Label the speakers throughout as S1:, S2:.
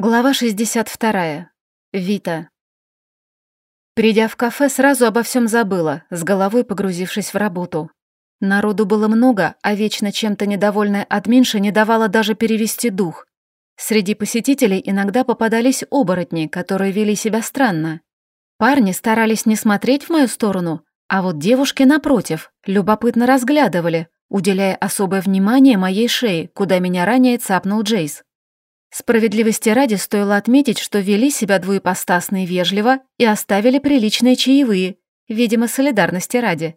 S1: Глава 62. Вита. Придя в кафе, сразу обо всем забыла, с головой погрузившись в работу. Народу было много, а вечно чем-то недовольная админша не давала даже перевести дух. Среди посетителей иногда попадались оборотни, которые вели себя странно. Парни старались не смотреть в мою сторону, а вот девушки, напротив, любопытно разглядывали, уделяя особое внимание моей шее, куда меня ранее цапнул Джейс. Справедливости ради стоило отметить, что вели себя двуепостасно и вежливо и оставили приличные чаевые, видимо, солидарности ради.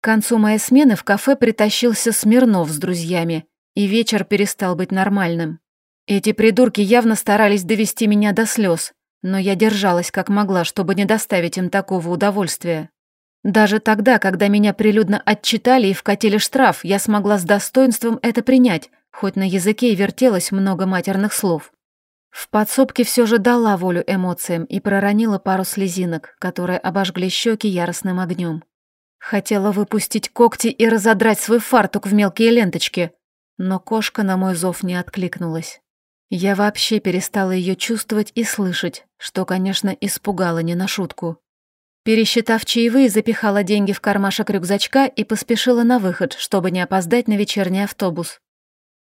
S1: К концу моей смены в кафе притащился Смирнов с друзьями, и вечер перестал быть нормальным. Эти придурки явно старались довести меня до слез, но я держалась как могла, чтобы не доставить им такого удовольствия. Даже тогда, когда меня прилюдно отчитали и вкатили штраф, я смогла с достоинством это принять, хоть на языке и вертелось много матерных слов. В подсобке все же дала волю эмоциям и проронила пару слезинок, которые обожгли щеки яростным огнем. Хотела выпустить когти и разодрать свой фартук в мелкие ленточки, но кошка на мой зов не откликнулась. Я вообще перестала ее чувствовать и слышать, что, конечно, испугало не на шутку. Пересчитав чаевые, запихала деньги в кармашек рюкзачка и поспешила на выход, чтобы не опоздать на вечерний автобус.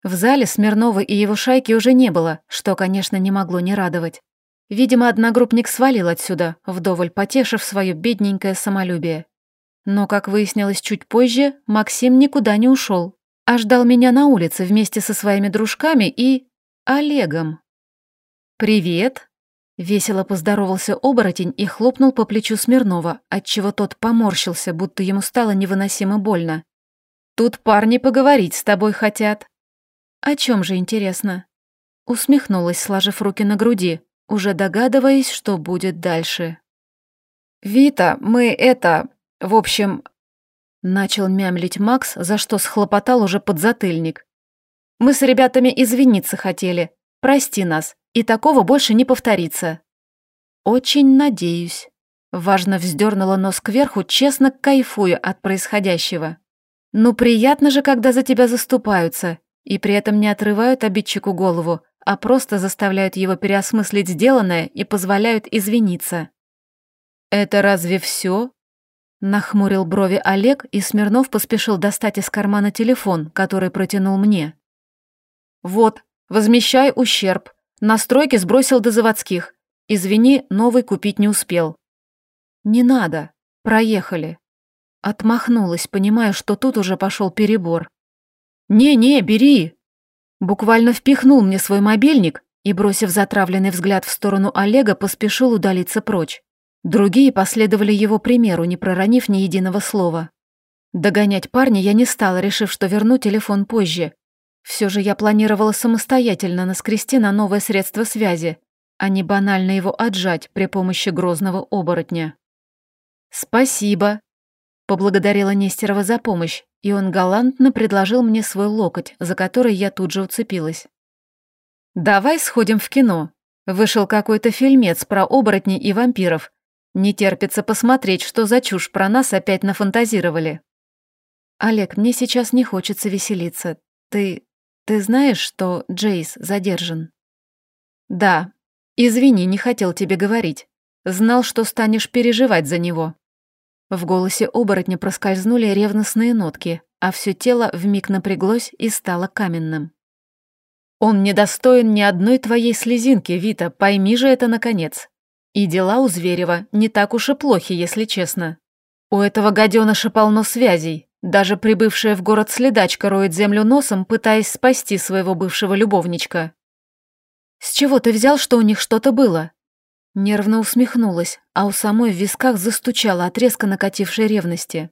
S1: В зале Смирнова и его шайки уже не было, что, конечно, не могло не радовать. Видимо, одногруппник свалил отсюда, вдоволь потешив свое бедненькое самолюбие. Но, как выяснилось чуть позже, Максим никуда не ушел, а ждал меня на улице вместе со своими дружками и... Олегом. «Привет!» — весело поздоровался оборотень и хлопнул по плечу Смирнова, отчего тот поморщился, будто ему стало невыносимо больно. «Тут парни поговорить с тобой хотят». «О чем же интересно?» Усмехнулась, сложив руки на груди, уже догадываясь, что будет дальше.
S2: «Вита, мы это... В общем...»
S1: Начал мямлить Макс, за что схлопотал уже подзатыльник.
S2: «Мы с ребятами извиниться хотели. Прости нас, и такого больше не повторится».
S1: «Очень надеюсь». Важно вздернула нос кверху, честно кайфуя от происходящего. «Ну приятно же, когда за тебя заступаются, и при этом не отрывают обидчику голову, а просто заставляют его переосмыслить сделанное и позволяют извиниться. «Это разве все? Нахмурил брови Олег, и Смирнов поспешил достать из кармана телефон, который протянул мне.
S2: «Вот, возмещай ущерб. Настройки сбросил до заводских. Извини, новый купить не успел».
S1: «Не надо. Проехали». Отмахнулась, понимая, что тут уже пошел перебор.
S2: «Не-не, бери!»
S1: Буквально впихнул мне свой мобильник и, бросив затравленный взгляд в сторону Олега, поспешил удалиться прочь. Другие последовали его примеру, не проронив ни единого слова. Догонять парня я не стала, решив, что верну телефон позже. Все же я планировала самостоятельно наскрести на новое средство связи, а не банально его отжать при помощи грозного оборотня. «Спасибо», — поблагодарила Нестерова за помощь и он галантно предложил мне свой локоть, за который я тут же уцепилась. «Давай сходим в кино. Вышел какой-то фильмец про оборотней и вампиров. Не терпится посмотреть, что за чушь про нас опять нафантазировали». «Олег, мне сейчас не хочется веселиться. Ты... ты знаешь, что Джейс задержан?» «Да. Извини, не хотел тебе говорить. Знал, что станешь переживать за него». В голосе оборотня проскользнули ревностные нотки, а все тело вмиг напряглось и стало каменным. «Он недостоин ни одной твоей слезинки, Вита, пойми же это наконец. И дела у Зверева не так уж и плохи, если честно. У этого гаденыша полно связей, даже прибывшая в город следачка роет землю носом, пытаясь спасти своего бывшего любовничка. С чего ты взял, что у них что-то было? Нервно усмехнулась, а у самой в висках застучала от резко накатившей ревности.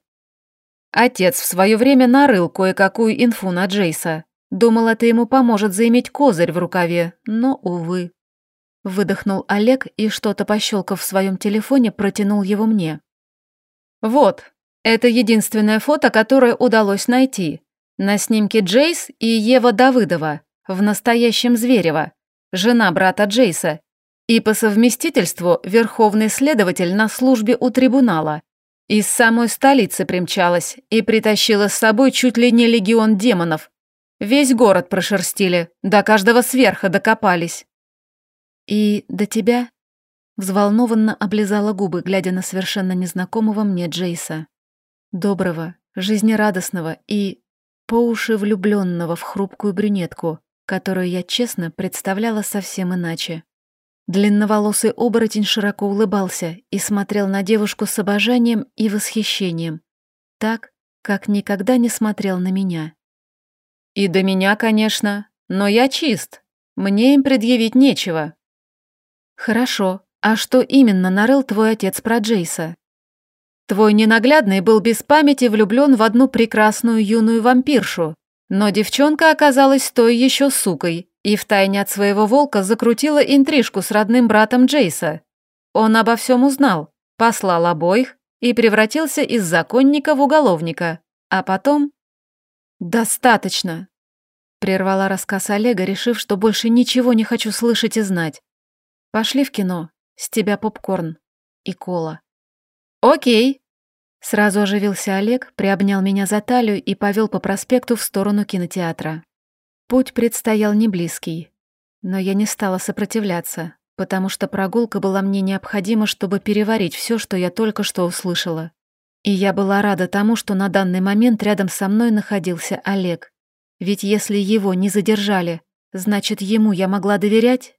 S1: Отец в свое время нарыл кое-какую инфу на Джейса. Думал, это ему поможет заиметь козырь в рукаве, но, увы. Выдохнул Олег и, что-то пощелкав в своем телефоне, протянул его мне. «Вот, это единственное фото, которое удалось найти. На снимке Джейс и Ева Давыдова, в настоящем Зверево, жена брата Джейса, и по совместительству верховный следователь на службе у трибунала. Из самой столицы примчалась и притащила с собой чуть ли не легион демонов. Весь город прошерстили, до каждого сверха докопались. И до тебя?» Взволнованно облизала губы, глядя на совершенно незнакомого мне Джейса. Доброго, жизнерадостного и по уши влюбленного в хрупкую брюнетку, которую я честно представляла совсем иначе. Длинноволосый оборотень широко улыбался и смотрел на девушку с обожанием и восхищением, так, как никогда не смотрел на меня.
S2: «И до меня, конечно, но я чист. Мне им предъявить нечего».
S1: «Хорошо. А что именно нарыл твой отец про Джейса?»
S2: «Твой ненаглядный был без памяти влюблен в одну прекрасную юную вампиршу, но девчонка оказалась той еще сукой и втайне от своего волка закрутила интрижку с родным братом Джейса. Он обо всем узнал, послал обоих и превратился из законника в уголовника. А потом...
S1: «Достаточно!» Прервала рассказ Олега, решив, что больше ничего не хочу слышать и знать. «Пошли в кино. С тебя попкорн. И кола».
S2: «Окей!»
S1: Сразу оживился Олег, приобнял меня за талию и повел по проспекту в сторону кинотеатра. Путь предстоял не близкий, но я не стала сопротивляться, потому что прогулка была мне необходима, чтобы переварить все, что я только что услышала. И я была рада тому, что на данный момент рядом со мной находился Олег. Ведь если его не задержали, значит, ему я могла доверять?